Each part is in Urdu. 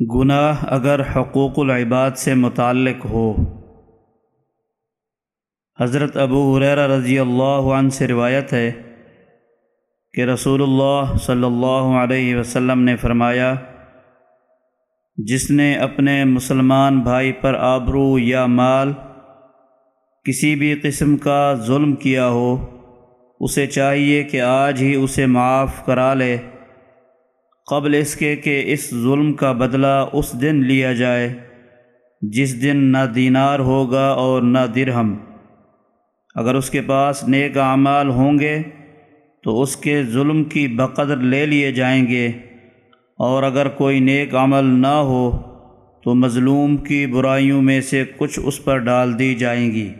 گناہ اگر حقوق العباد سے متعلق ہو۔ حضرت ابو حریرہ رضی اللہ عنہ سے روایت ہے کہ رسول اللہ صلی اللہ علیہ وسلم نے فرمایا، جس نے اپنے مسلمان بھائی پر آبرو یا مال کسی بھی قسم کا ظلم کیا ہو، اسے چاہیے کہ آج ہی اسے معاف کرا لے۔ قبل اس کے کہ اس ظلم کا بدلہ اس دن لیا جائے، جس دن نہ دینار ہوگا اور نہ درہم۔ اگر اس کے پاس نیک اعمال ہوں گے، تو اس کے ظلم کی بقدر لے لیے جائیں گے۔ اور اگر کوئی نیک عمل نہ ہو، تو مظلوم کی برائیوں میں سے کچھ اس پر ڈال دی جائیں گی۔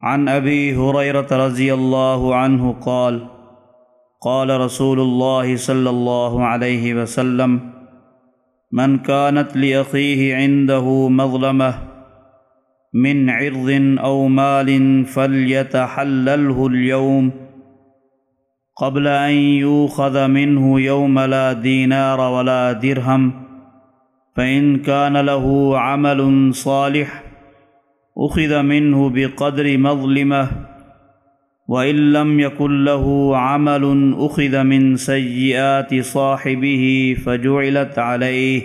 عن ابی حریرت رضی اللہ عنہ قال قال رسول الله صلى الله عليه وسلم من كانت لأخيه عنده مظلمة من عرض أو مال فليتحلله اليوم قبل أن يوخذ منه يوم لا دينار ولا درهم فإن كان له عمل صالح أخذ منه بقدر مظلمة وَإِن لَّمْ يَكُن لَّهُ عَمَلٌ أُخِذَ مِن سَيِّئَاتِ صَاحِبِهِ فَجُعِلَتْ عَلَيْهِ